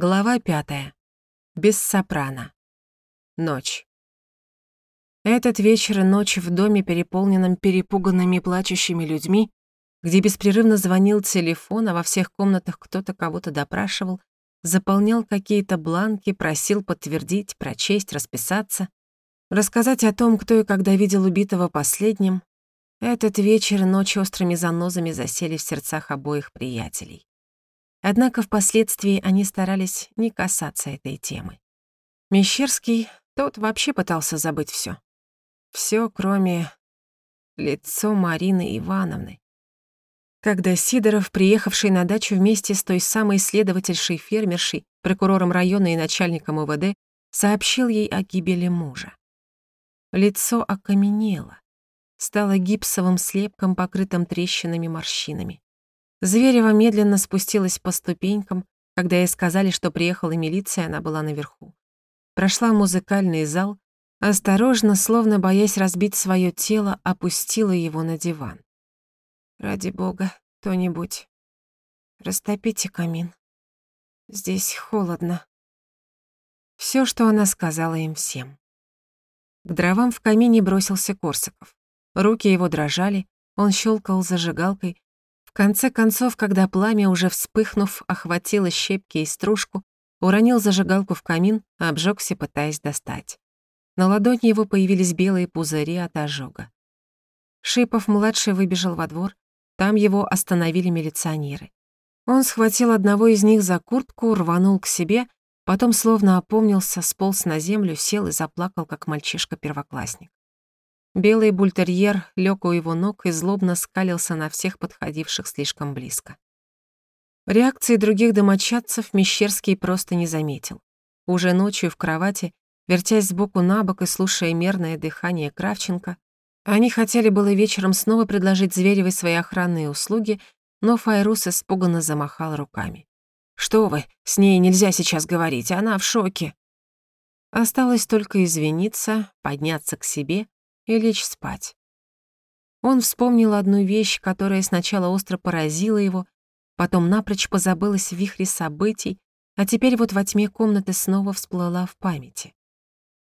Глава пятая. Без сопрано. Ночь. Этот вечер и ночь в доме, переполненном перепуганными плачущими людьми, где беспрерывно звонил телефон, а во всех комнатах кто-то кого-то допрашивал, заполнял какие-то бланки, просил подтвердить, прочесть, расписаться, рассказать о том, кто и когда видел убитого последним. Этот вечер и ночь острыми занозами засели в сердцах обоих приятелей. Однако впоследствии они старались не касаться этой темы. Мещерский, тот вообще пытался забыть всё. Всё, кроме лицо Марины Ивановны. Когда Сидоров, приехавший на дачу вместе с той самой следовательшей-фермершей, прокурором района и начальником УВД, сообщил ей о гибели мужа. Лицо окаменело, стало гипсовым слепком, покрытым трещинами морщинами. Зверева медленно спустилась по ступенькам. Когда ей сказали, что приехала милиция, она была наверху. Прошла музыкальный зал, осторожно, словно боясь разбить своё тело, опустила его на диван. «Ради бога, кто-нибудь, растопите камин. Здесь холодно». Всё, что она сказала им всем. К дровам в камине бросился Корсаков. Руки его дрожали, он щелкал зажигалкой, конце концов, когда пламя, уже вспыхнув, охватило щепки и стружку, уронил зажигалку в камин, обжёгся, пытаясь достать. На ладони его появились белые пузыри от ожога. Шипов-младший выбежал во двор, там его остановили милиционеры. Он схватил одного из них за куртку, рванул к себе, потом словно опомнился, сполз на землю, сел и заплакал, как мальчишка-первоклассник. Белый бультерьер лёг у его ног и злобно скалился на всех подходивших слишком близко. Реакции других домочадцев Мещерский просто не заметил. Уже ночью в кровати, вертясь сбоку на бок и слушая мерное дыхание Кравченко, они хотели было вечером снова предложить Зверевой свои охранные услуги, но Файрус испуганно замахал руками. «Что вы, с ней нельзя сейчас говорить, она в шоке». Осталось только извиниться, подняться к себе и лечь спать. Он вспомнил одну вещь, которая сначала остро поразила его, потом напрочь позабылась в вихре событий, а теперь вот во тьме комнаты снова всплыла в памяти.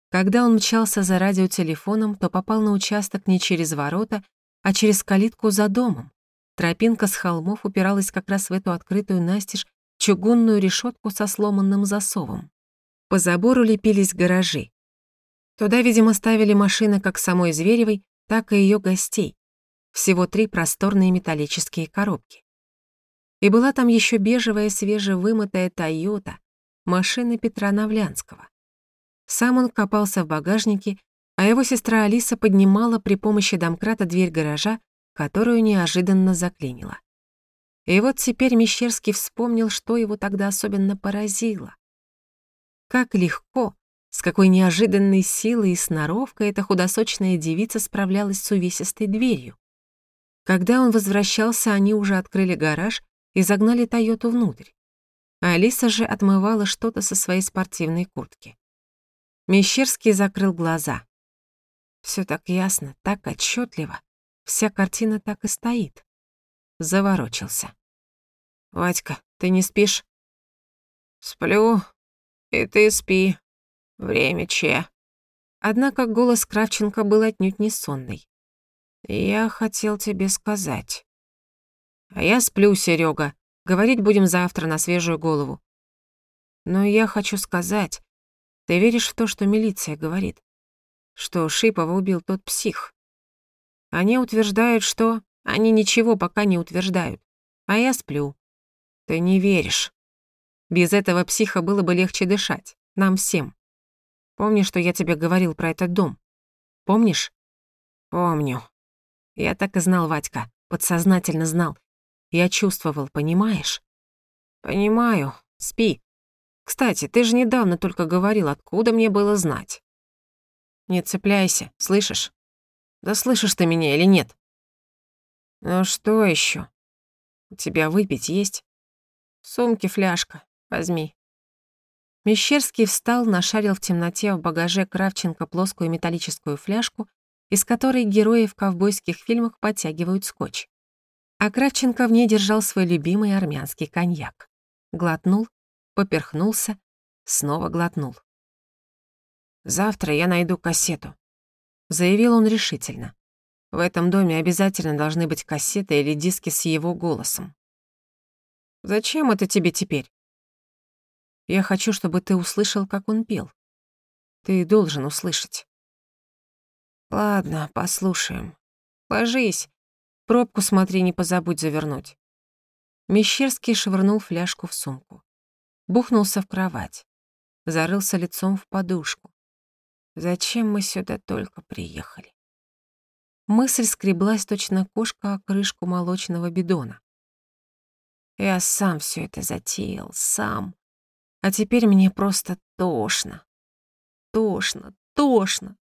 Когда он мчался за радиотелефоном, то попал на участок не через ворота, а через калитку за домом. Тропинка с холмов упиралась как раз в эту открытую настежь чугунную решетку со сломанным засовом. По забору лепились гаражи. Туда, видимо, ставили машины как самой Зверевой, так и ее гостей. Всего три просторные металлические коробки. И была там еще бежевая свежевымытая «Тойота», машина Петра Навлянского. Сам он копался в багажнике, а его сестра Алиса поднимала при помощи домкрата дверь гаража, которую неожиданно заклинила. И вот теперь Мещерский вспомнил, что его тогда особенно поразило. Как легко, с какой неожиданной силой и сноровкой эта худосочная девица справлялась с увесистой дверью. Когда он возвращался, они уже открыли гараж и загнали Тойоту внутрь. А Алиса же отмывала что-то со своей спортивной куртки. Мещерский закрыл глаза. Все так ясно, так отчетливо. Вся картина так и стоит. Заворочился. «Вадька, ты не спишь?» «Сплю, и ты спи», Время че. Однако голос Кравченко был отнюдь не сонный. Я хотел тебе сказать. А я сплю, Серега. Говорить будем завтра на свежую голову. Но я хочу сказать, ты веришь в то, что милиция говорит? Что Шипова убил тот псих? Они утверждают, что... Они ничего пока не утверждают. А я сплю. Ты не веришь. Без этого психа было бы легче дышать. Нам всем. Помнишь, что я тебе говорил про этот дом? Помнишь? Помню. Я так и знал, Вадька, подсознательно знал. Я чувствовал, понимаешь? Понимаю. Спи. Кстати, ты же недавно только говорил, откуда мне было знать. Не цепляйся, слышишь? Да слышишь ты меня или нет? Ну что еще? У тебя выпить есть? В сумке фляжка. Возьми. Мещерский встал, нашарил в темноте в багаже Кравченко плоскую металлическую фляжку, из которой герои в ковбойских фильмах подтягивают скотч. А Кравченко в ней держал свой любимый армянский коньяк. Глотнул, поперхнулся, снова глотнул. «Завтра я найду кассету», — заявил он решительно. «В этом доме обязательно должны быть кассеты или диски с его голосом». «Зачем это тебе теперь?» «Я хочу, чтобы ты услышал, как он пел. Ты должен услышать». «Ладно, послушаем. Ложись. Пробку смотри, не позабудь завернуть». Мещерский швырнул фляжку в сумку. Бухнулся в кровать. Зарылся лицом в подушку. Зачем мы сюда только приехали? Мысль скреблась точно кошка о крышку молочного бидона. Я сам все это затеял, сам. А теперь мне просто тошно. Тошно, тошно,